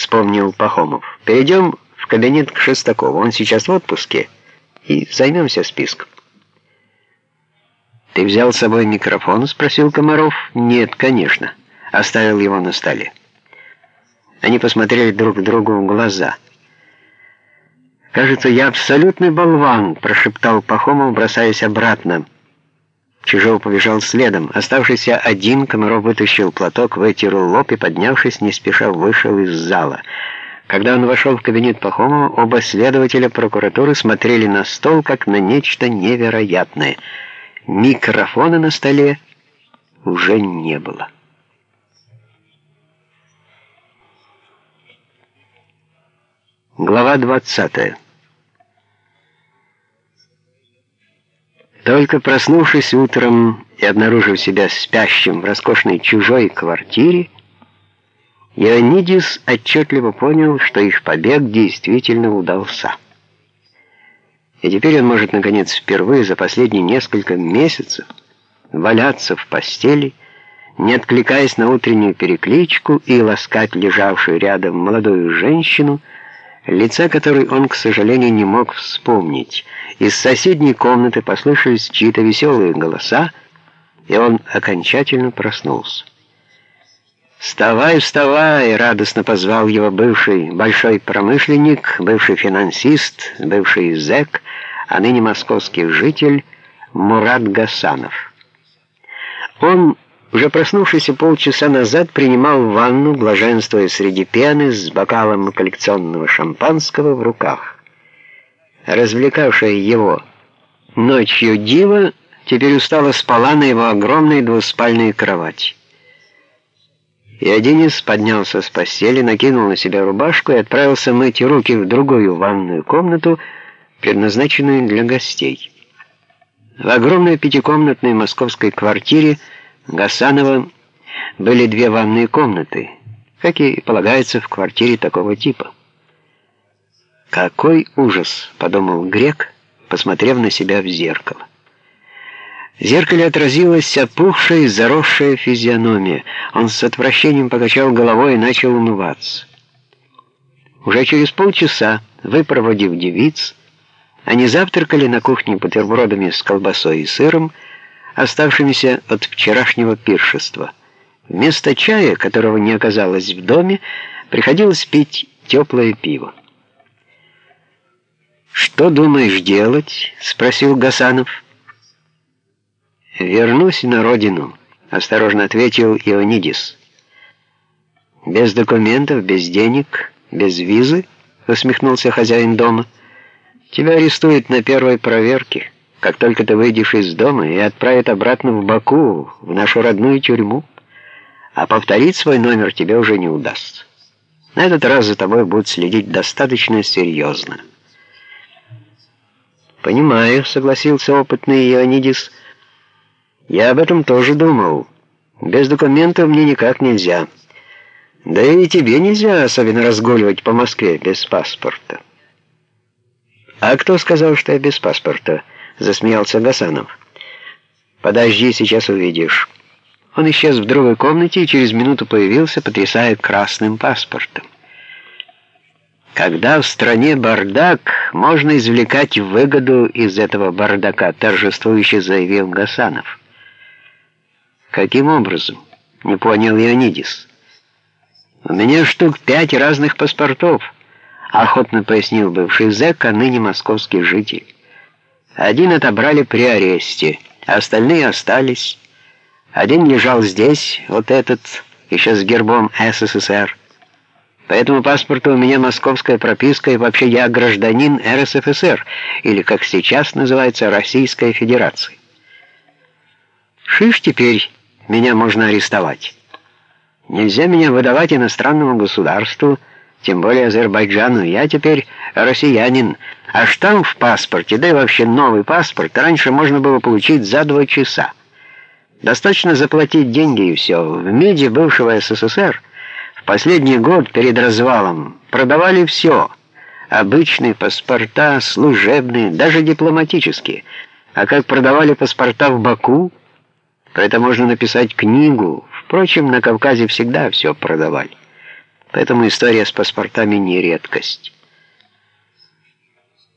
вспомнил Пахомов. «Перейдем в кабинет к Шестакову. Он сейчас в отпуске, и займемся списком». «Ты взял с собой микрофон?» — спросил Комаров. «Нет, конечно». Оставил его на столе. Они посмотрели друг другу в глаза. «Кажется, я абсолютный болван», — прошептал Пахомов, бросаясь обратно. Чижов побежал следом. Оставшийся один, Комаров вытащил платок, вытер лоб и, поднявшись, не спеша вышел из зала. Когда он вошел в кабинет Пахомова, оба следователя прокуратуры смотрели на стол, как на нечто невероятное. Микрофона на столе уже не было. Глава двадцатая. Только проснувшись утром и обнаружив себя спящим в роскошной чужой квартире, Ионидис отчетливо понял, что их побег действительно удался. И теперь он может, наконец, впервые за последние несколько месяцев валяться в постели, не откликаясь на утреннюю перекличку и ласкать лежавшую рядом молодую женщину, лица которой он, к сожалению, не мог вспомнить. Из соседней комнаты послышались чьи-то веселые голоса, и он окончательно проснулся. «Вставай, вставай!» — радостно позвал его бывший большой промышленник, бывший финансист, бывший зэк, а ныне московский житель Мурат Гасанов. Он уже проснувшийся полчаса назад принимал ванну, блаженствуя среди пены с бокалом коллекционного шампанского в руках. Развлекавшая его ночью дива теперь устало спала на его огромной двуспальной кровати. И Денис поднялся с постели, накинул на себя рубашку и отправился мыть руки в другую ванную комнату, предназначенную для гостей. В огромной пятикомнатной московской квартире Гасанова были две ванные комнаты, как и полагается в квартире такого типа. «Какой ужас!» — подумал Грек, посмотрев на себя в зеркало. В зеркале отразилась опухшая и заросшая физиономия. Он с отвращением покачал головой и начал умываться. Уже через полчаса, выпроводив девиц, они завтракали на кухне бутербродами с колбасой и сыром, оставшимися от вчерашнего пиршества. Вместо чая, которого не оказалось в доме, приходилось пить теплое пиво. «Что думаешь делать?» — спросил Гасанов. «Вернусь на родину», — осторожно ответил Ионидис. «Без документов, без денег, без визы?» — усмехнулся хозяин дома. «Тебя арестуют на первой проверке» как только ты выйдешь из дома и отправят обратно в Баку, в нашу родную тюрьму, а повторить свой номер тебе уже не удастся. На этот раз за тобой будут следить достаточно серьезно. «Понимаю», — согласился опытный Ионидис. «Я об этом тоже думал. Без документов мне никак нельзя. Да и тебе нельзя особенно разгуливать по Москве без паспорта». «А кто сказал, что я без паспорта?» Засмеялся Гасанов. «Подожди, сейчас увидишь». Он исчез в другой комнате и через минуту появился, потрясая красным паспортом. «Когда в стране бардак, можно извлекать выгоду из этого бардака», торжествующе заявил Гасанов. «Каким образом?» — не понял Леонидис. «У меня штук пять разных паспортов», — охотно пояснил бывший зэк, а ныне московский житель. Один отобрали при аресте, а остальные остались. Один лежал здесь, вот этот, еще с гербом СССР. По этому паспорту у меня московская прописка, и вообще я гражданин РСФСР, или, как сейчас называется, Российской Федерации. Шиш теперь меня можно арестовать. Нельзя меня выдавать иностранному государству, тем более Азербайджану. Я теперь россиянин, а штамп в паспорте, да и вообще новый паспорт, раньше можно было получить за два часа. Достаточно заплатить деньги и все. В МИДе бывшего СССР в последний год перед развалом продавали все. Обычные паспорта, служебные, даже дипломатические. А как продавали паспорта в Баку, про это можно написать книгу. Впрочем, на Кавказе всегда все продавали. Поэтому история с паспортами не редкость.